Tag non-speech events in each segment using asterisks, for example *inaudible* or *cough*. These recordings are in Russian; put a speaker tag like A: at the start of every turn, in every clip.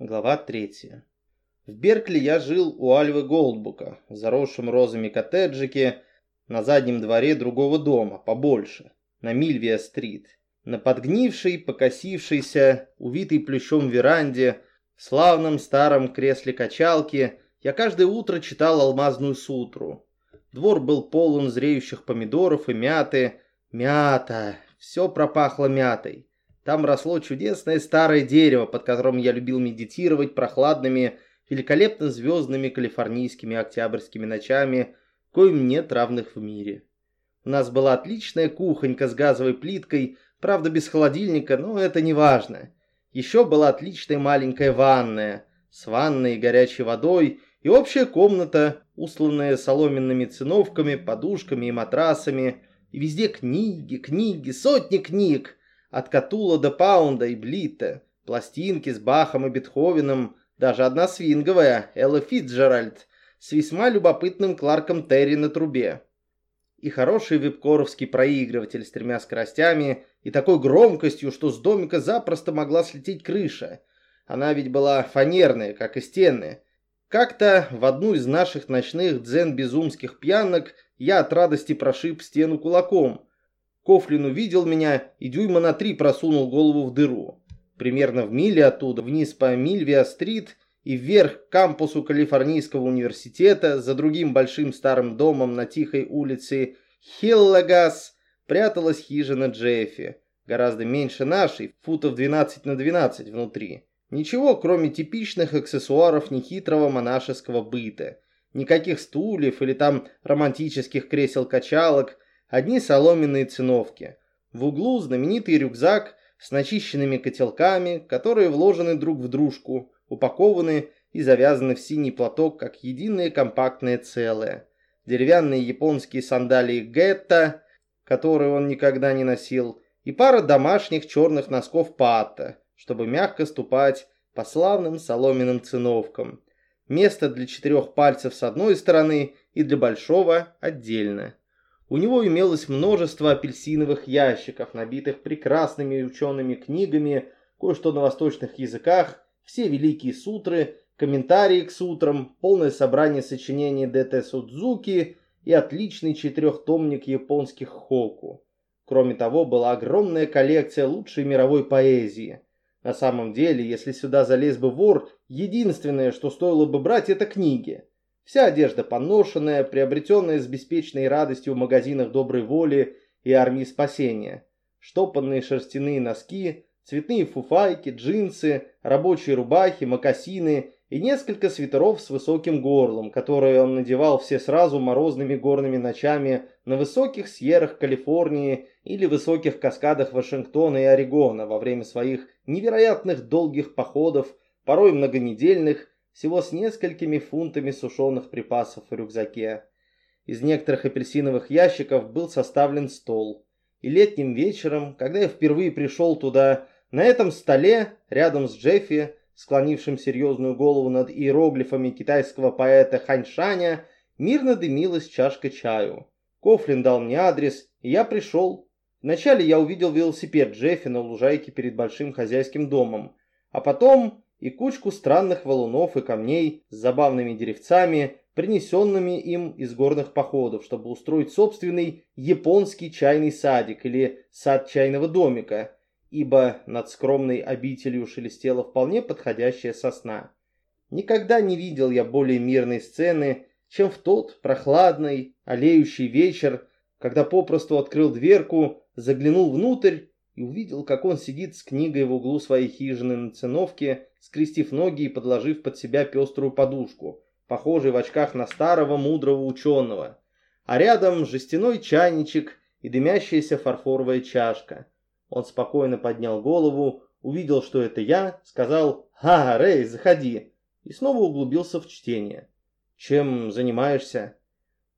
A: Глава 3. В Беркли я жил у Альвы Голдбука, в заросшем розами коттеджике, на заднем дворе другого дома, побольше, на Мильвия-стрит. На подгнившей, покосившейся, увитой плющом веранде, в славном старом кресле качалки, я каждое утро читал алмазную сутру. Двор был полон зреющих помидоров и мяты. Мята! Все пропахло мятой. Там росло чудесное старое дерево, под которым я любил медитировать прохладными, великолепно звездными калифорнийскими октябрьскими ночами, коим нет равных в мире. У нас была отличная кухонька с газовой плиткой, правда без холодильника, но это не важно. Еще была отличная маленькая ванная с ванной и горячей водой и общая комната, усланная соломенными циновками, подушками и матрасами, и везде книги, книги, сотни книг, от Катула до Паунда и Блита, пластинки с Бахом и Бетховеном, даже одна свинговая, Элла Фитджеральд, с весьма любопытным Кларком Терри на трубе. И хороший випкоровский проигрыватель с тремя скоростями и такой громкостью, что с домика запросто могла слететь крыша. Она ведь была фанерная, как и стены. Как-то в одну из наших ночных дзен-безумских пьянок я от радости прошиб стену кулаком – Кофлин увидел меня и дюйма на три просунул голову в дыру. Примерно в миле оттуда, вниз по Мильвия-стрит и вверх к кампусу Калифорнийского университета, за другим большим старым домом на тихой улице Хиллагас, пряталась хижина Джеффи, гораздо меньше нашей, футов 12 на 12 внутри. Ничего, кроме типичных аксессуаров нехитрого монашеского быта. Никаких стульев или там романтических кресел-качалок – одни соломенные циновки. В углу знаменитый рюкзак с начищенными котелками, которые вложены друг в дружку, упакованы и завязаны в синий платок, как единое компактное целое. Деревянные японские сандалии Гетта, которые он никогда не носил, и пара домашних черных носков Патта, чтобы мягко ступать по славным соломенным циновкам. Место для четырех пальцев с одной стороны и для большого отдельно. У него имелось множество апельсиновых ящиков, набитых прекрасными учеными книгами, кое-что на восточных языках, все великие сутры, комментарии к сутрам, полное собрание сочинений Д.Т. Судзуки и отличный четырехтомник японских хоку. Кроме того, была огромная коллекция лучшей мировой поэзии. На самом деле, если сюда залез бы вор, единственное, что стоило бы брать, это книги. Вся одежда поношенная, приобретенная с беспечной радостью в магазинах доброй воли и армии спасения. Штопанные шерстяные носки, цветные фуфайки, джинсы, рабочие рубахи, мокасины и несколько свитеров с высоким горлом, которые он надевал все сразу морозными горными ночами на высоких сьеррах Калифорнии или высоких каскадах Вашингтона и Орегона во время своих невероятных долгих походов, порой многонедельных, всего с несколькими фунтами сушеных припасов в рюкзаке. Из некоторых апельсиновых ящиков был составлен стол. И летним вечером, когда я впервые пришел туда, на этом столе, рядом с Джеффи, склонившим серьезную голову над иероглифами китайского поэта Ханьшаня, мирно дымилась чашка чаю. Кофлин дал мне адрес, и я пришел. Вначале я увидел велосипед Джеффи на лужайке перед большим хозяйским домом, а потом и кучку странных валунов и камней с забавными деревцами, принесенными им из горных походов, чтобы устроить собственный японский чайный садик или сад чайного домика, ибо над скромной обителью шелестела вполне подходящая сосна. Никогда не видел я более мирной сцены, чем в тот прохладный, олеющий вечер, когда попросту открыл дверку, заглянул внутрь и увидел, как он сидит с книгой в углу своей хижины на циновке, скрестив ноги и подложив под себя пеструю подушку, похожий в очках на старого мудрого ученого. А рядом жестяной чайничек и дымящаяся фарфоровая чашка. Он спокойно поднял голову, увидел, что это я, сказал «Ха, Рэй, заходи!» и снова углубился в чтение. «Чем занимаешься?»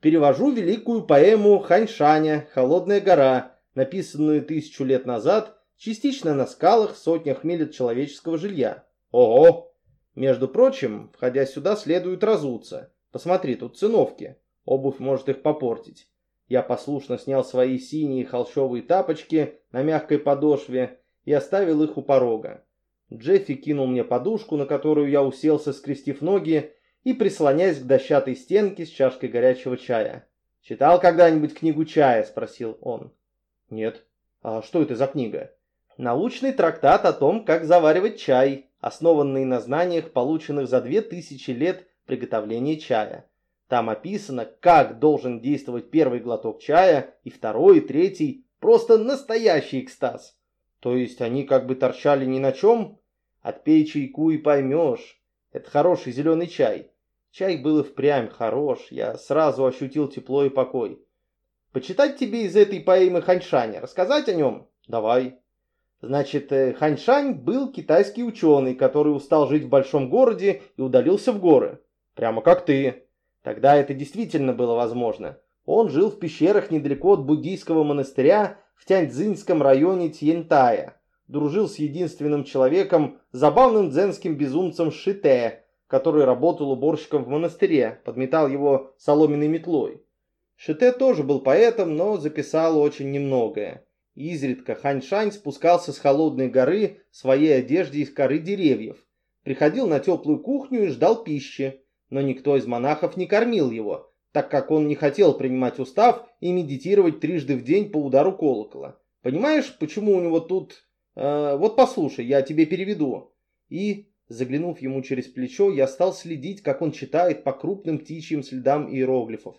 A: «Перевожу великую поэму Ханьшаня «Холодная гора», написанную тысячу лет назад, частично на скалах сотнях миль от человеческого жилья. Ого! Между прочим, входя сюда, следует разуться. Посмотри, тут циновки. Обувь может их попортить. Я послушно снял свои синие холщовые тапочки на мягкой подошве и оставил их у порога. Джеффи кинул мне подушку, на которую я уселся, скрестив ноги и прислоняясь к дощатой стенке с чашкой горячего чая. «Читал когда-нибудь книгу чая?» – спросил он. «Нет. А что это за книга?» «Научный трактат о том, как заваривать чай, основанный на знаниях, полученных за две тысячи лет приготовления чая. Там описано, как должен действовать первый глоток чая, и второй, и третий. Просто настоящий экстаз. То есть они как бы торчали ни на чем? Отпей чайку и поймешь. Это хороший зеленый чай. Чай был и впрямь хорош, я сразу ощутил тепло и покой. Почитать тебе из этой поэмы Ханьшаня, рассказать о нем? Давай. Значит, э, Ханьшань был китайский ученый, который устал жить в большом городе и удалился в горы. Прямо как ты. Тогда это действительно было возможно. Он жил в пещерах недалеко от буддийского монастыря в Тяньцзинском районе Тьентая. Дружил с единственным человеком, забавным дзенским безумцем Шите, который работал уборщиком в монастыре, подметал его соломенной метлой. Шите тоже был поэтом, но записал очень немногое. Изредка Ханьшань спускался с холодной горы в своей одежде из коры деревьев, приходил на теплую кухню и ждал пищи, но никто из монахов не кормил его, так как он не хотел принимать устав и медитировать трижды в день по удару колокола. Понимаешь, почему у него тут... Э, вот послушай, я тебе переведу. И Заглянув ему через плечо, я стал следить, как он читает по крупным птичьим следам иероглифов.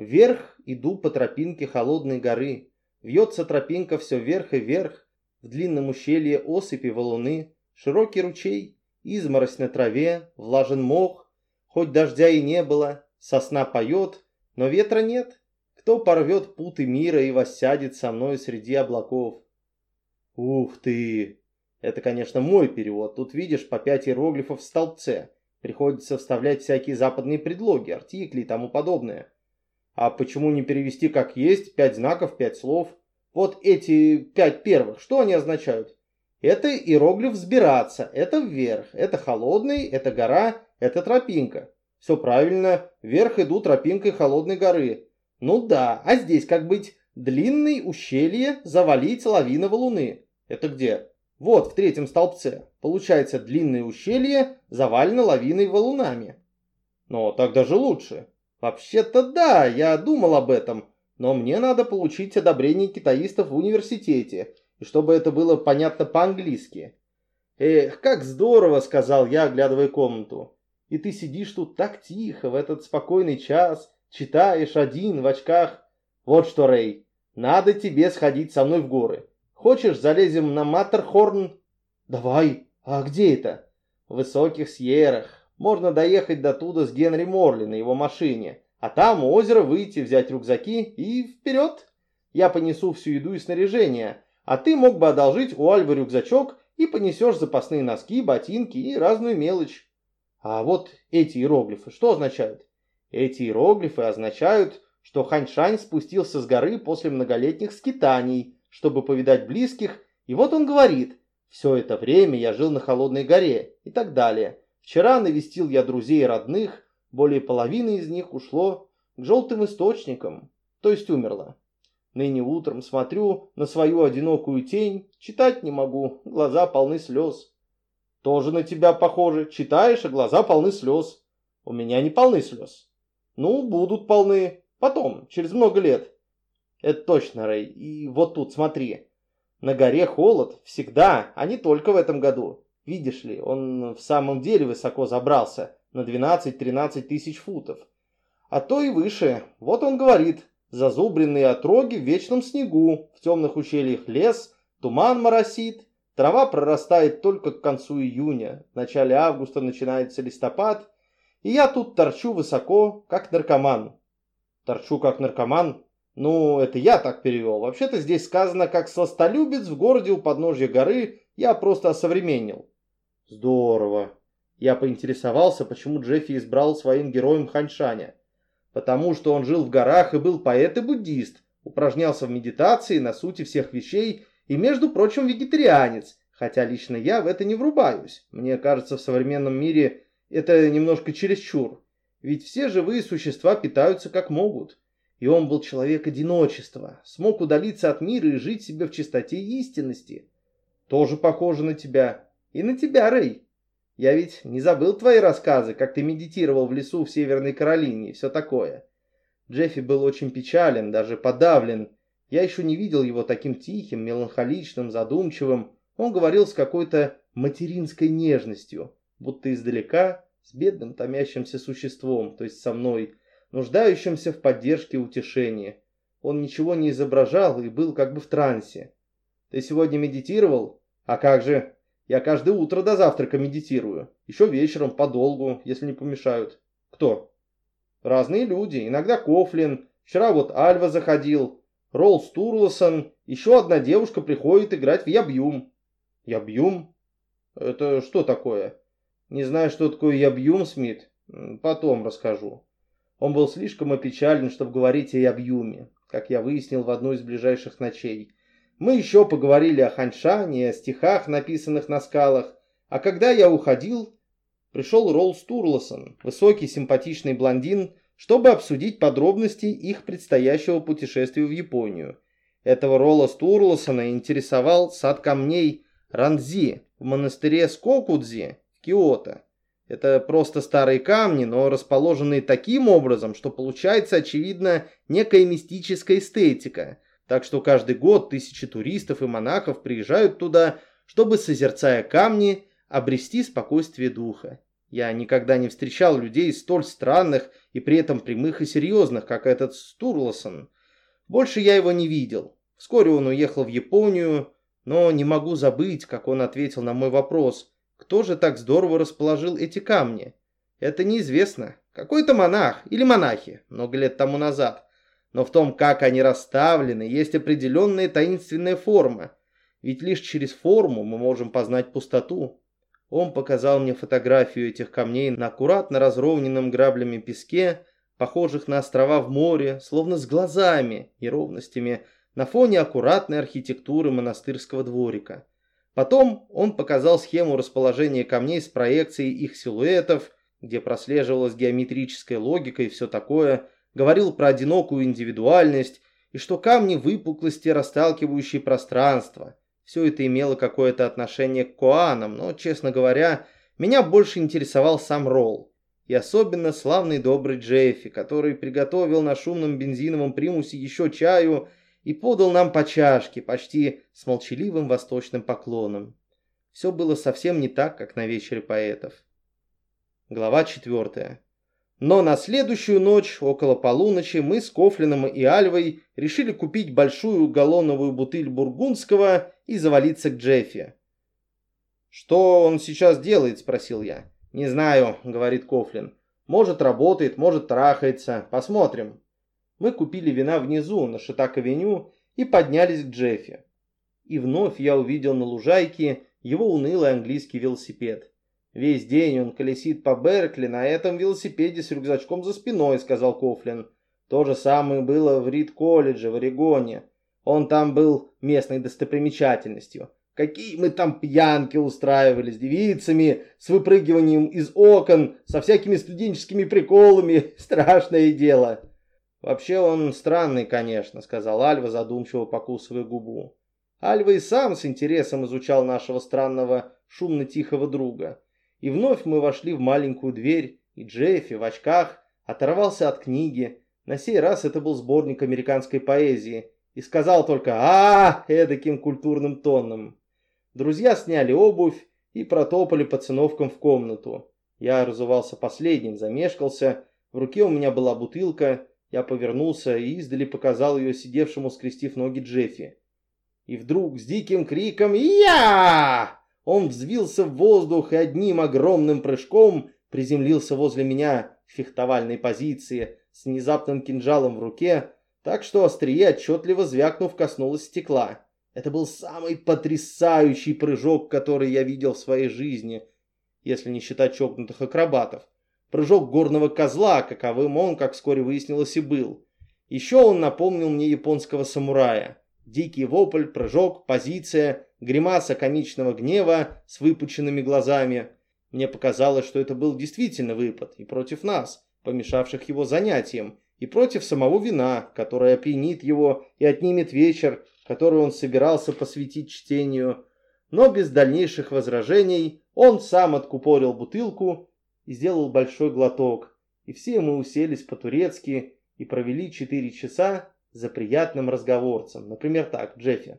A: Вверх иду по тропинке холодной горы. Вьется тропинка все вверх и вверх. В длинном ущелье осыпи валуны, широкий ручей, изморозь на траве, влажен мох. Хоть дождя и не было, сосна поет, но ветра нет. Кто порвет путы мира и воссядет со мной среди облаков? Ух ты! Это, конечно, мой перевод. Тут видишь по пять иероглифов в столбце. Приходится вставлять всякие западные предлоги, артикли и тому подобное. А почему не перевести как есть, пять знаков, пять слов? Вот эти пять первых, что они означают? Это иероглиф «взбираться», это вверх, это холодный, это гора, это тропинка. Все правильно, вверх иду тропинкой холодной горы. Ну да, а здесь как быть? Длинный ущелье, завалить лавиново луны. Это где? Вот в третьем столбце. Получается длинное ущелье, завалено лавиной валунами. Но так даже лучше. Вообще-то да, я думал об этом. Но мне надо получить одобрение китаистов в университете. И чтобы это было понятно по-английски. Эх, как здорово, сказал я, оглядывая комнату. И ты сидишь тут так тихо в этот спокойный час, читаешь один в очках. Вот что, Рэй, надо тебе сходить со мной в горы. Хочешь, залезем на Маттерхорн? Давай. А где это? В высоких Сьеррах. Можно доехать до туда с Генри Морли на его машине. А там у озера выйти, взять рюкзаки и вперед. Я понесу всю еду и снаряжение. А ты мог бы одолжить у Альвы рюкзачок и понесешь запасные носки, ботинки и разную мелочь. А вот эти иероглифы что означают? Эти иероглифы означают, что Ханьшань спустился с горы после многолетних скитаний – чтобы повидать близких, и вот он говорит, все это время я жил на Холодной горе и так далее. Вчера навестил я друзей и родных, более половины из них ушло к желтым источникам, то есть умерло. Ныне утром смотрю на свою одинокую тень, читать не могу, глаза полны слез. Тоже на тебя похоже, читаешь, а глаза полны слез. У меня не полны слез. Ну, будут полны, потом, через много лет. Это точно, Рэй. И вот тут, смотри. На горе холод всегда, а не только в этом году. Видишь ли, он в самом деле высоко забрался, на 12-13 тысяч футов. А то и выше. Вот он говорит, зазубренные отроги в вечном снегу, в темных ущельях лес, туман моросит, трава прорастает только к концу июня, в начале августа начинается листопад, и я тут торчу высоко, как наркоман. Торчу как наркоман, ну, это я так перевел. Вообще-то здесь сказано, как сластолюбец в городе у подножья горы. Я просто осовременил. Здорово. Я поинтересовался, почему Джеффи избрал своим героем Ханьшаня. Потому что он жил в горах и был поэт и буддист, упражнялся в медитации на сути всех вещей и, между прочим, вегетарианец, хотя лично я в это не врубаюсь. Мне кажется, в современном мире это немножко чересчур. Ведь все живые существа питаются как могут. И он был человек одиночества, смог удалиться от мира и жить себе в чистоте и истинности. Тоже похоже на тебя. И на тебя, Рэй. Я ведь не забыл твои рассказы, как ты медитировал в лесу в Северной Каролине и все такое. Джеффи был очень печален, даже подавлен. Я еще не видел его таким тихим, меланхоличным, задумчивым. Он говорил с какой-то материнской нежностью, будто издалека, с бедным томящимся существом, то есть со мной, нуждающимся в поддержке и утешении. Он ничего не изображал и был как бы в трансе. «Ты сегодня медитировал? А как же? Я каждое утро до завтрака медитирую. Еще вечером, подолгу, если не помешают». «Кто?» «Разные люди. Иногда Кофлин. Вчера вот Альва заходил. Ролл Стурлосон. Еще одна девушка приходит играть в Ябьюм». «Ябьюм? Это что такое?» «Не знаю, что такое Ябьюм, Смит. Потом расскажу». Он был слишком опечален, чтобы говорить о Ябьюме как я выяснил в одну из ближайших ночей. Мы еще поговорили о Ханьшане, о стихах, написанных на скалах, а когда я уходил, пришел Ролл Стурлосон, высокий симпатичный блондин, чтобы обсудить подробности их предстоящего путешествия в Японию. Этого Ролла Стурлосона интересовал сад камней Ранзи в монастыре Скокудзи в Киото. Это просто старые камни, но расположенные таким образом, что получается, очевидно, некая мистическая эстетика. Так что каждый год тысячи туристов и монахов приезжают туда, чтобы, созерцая камни, обрести спокойствие духа. Я никогда не встречал людей столь странных и при этом прямых и серьезных, как этот Стурлосон. Больше я его не видел. Вскоре он уехал в Японию, но не могу забыть, как он ответил на мой вопрос – кто же так здорово расположил эти камни? Это неизвестно. Какой-то монах или монахи, много лет тому назад. Но в том, как они расставлены, есть определенная таинственная форма. Ведь лишь через форму мы можем познать пустоту. Он показал мне фотографию этих камней на аккуратно разровненном граблями песке, похожих на острова в море, словно с глазами и ровностями, на фоне аккуратной архитектуры монастырского дворика. Потом он показал схему расположения камней с проекцией их силуэтов, где прослеживалась геометрическая логика и все такое, говорил про одинокую индивидуальность и что камни выпуклости, расталкивающие пространство. Все это имело какое-то отношение к коанам, но, честно говоря, меня больше интересовал сам Ролл. И особенно славный добрый Джеффи, который приготовил на шумном бензиновом примусе еще чаю и подал нам по чашке, почти с молчаливым восточным поклоном. Все было совсем не так, как на вечере поэтов. Глава четвертая. Но на следующую ночь, около полуночи, мы с Кофлином и Альвой решили купить большую галлоновую бутыль бургундского и завалиться к Джеффи. «Что он сейчас делает?» – спросил я. «Не знаю», – говорит Кофлин. «Может, работает, может, трахается. Посмотрим». Мы купили вина внизу, на Шитак-авеню, и поднялись к Джеффи. И вновь я увидел на лужайке его унылый английский велосипед. «Весь день он колесит по Беркли на этом велосипеде с рюкзачком за спиной», — сказал Кофлин. «То же самое было в Рид-колледже в Орегоне. Он там был местной достопримечательностью. Какие мы там пьянки устраивали с девицами, с выпрыгиванием из окон, со всякими студенческими приколами. *laughs* Страшное дело». «Вообще он странный, конечно», — сказал Альва, задумчиво покусывая губу. Альва и сам с интересом изучал нашего странного, шумно-тихого друга. И вновь мы вошли в маленькую дверь, и Джеффи в очках оторвался от книги. На сей раз это был сборник американской поэзии. И сказал только а, -а, -а эдаким культурным тоном. Друзья сняли обувь и протопали по циновкам в комнату. Я разувался последним, замешкался. В руке у меня была бутылка, я повернулся и издали показал ее сидевшему, скрестив ноги Джеффи. И вдруг с диким криком «Я!» Он взвился в воздух и одним огромным прыжком приземлился возле меня в фехтовальной позиции с внезапным кинжалом в руке, так что острие, отчетливо звякнув, коснулось стекла. Это был самый потрясающий прыжок, который я видел в своей жизни, если не считать чокнутых акробатов. Прыжок горного козла, каковым он, как вскоре выяснилось, и был. Еще он напомнил мне японского самурая. Дикий вопль, прыжок, позиция, гримаса комичного гнева с выпученными глазами. Мне показалось, что это был действительно выпад и против нас, помешавших его занятиям, и против самого вина, которое опьянит его и отнимет вечер, который он собирался посвятить чтению. но без дальнейших возражений он сам откупорил бутылку и сделал большой глоток, и все мы уселись по-турецки и провели четыре часа за приятным разговорцем. Например так, Джеффи.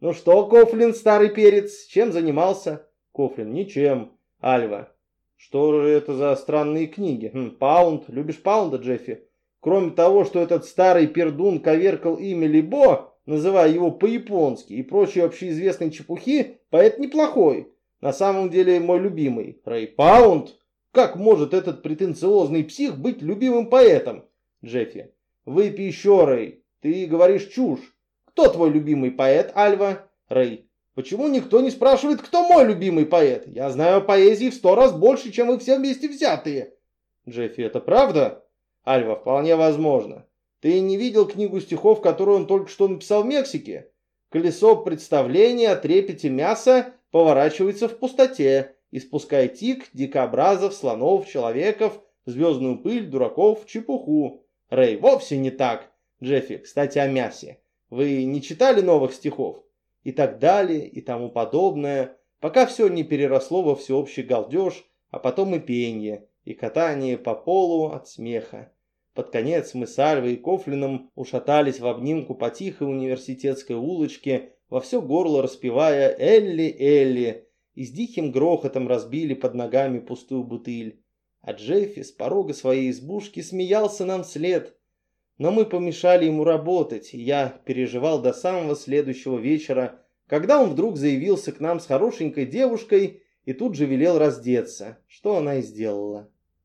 A: «Ну что, Кофлин, старый перец, чем занимался?» Кофлин. «Ничем». Альва. «Что же это за странные книги?» хм, «Паунд. Любишь Паунда, Джеффи?» Кроме того, что этот старый пердун коверкал имя Либо, называя его по-японски и прочие общеизвестные чепухи, поэт неплохой. На самом деле мой любимый. Рэй Паунд? Как может этот претенциозный псих быть любимым поэтом? Джеффи. Выпей еще, Рэй. Ты говоришь чушь. Кто твой любимый поэт, Альва? Рэй. Почему никто не спрашивает, кто мой любимый поэт? Я знаю поэзии в сто раз больше, чем вы все вместе взятые. Джеффи, это правда? Альва, вполне возможно. Ты не видел книгу стихов, которую он только что написал в Мексике? Колесо представления трепете мяса поворачивается в пустоте, испуская тик, дикобразов, слонов, человеков, звездную пыль, дураков, чепуху. Рэй, вовсе не так. Джеффи, кстати, о мясе. Вы не читали новых стихов? И так далее, и тому подобное, пока все не переросло во всеобщий галдеж, а потом и пение, и катание по полу от смеха. Под конец мы с Альвой и Кофлином ушатались в обнимку по тихой университетской улочке, во все горло распевая «Элли, Элли», и с диким грохотом разбили под ногами пустую бутыль. А Джеффи с порога своей избушки смеялся нам вслед. Но мы помешали ему работать, и я переживал до самого следующего вечера, когда он вдруг заявился к нам с хорошенькой девушкой и тут же велел раздеться, что она и сделала.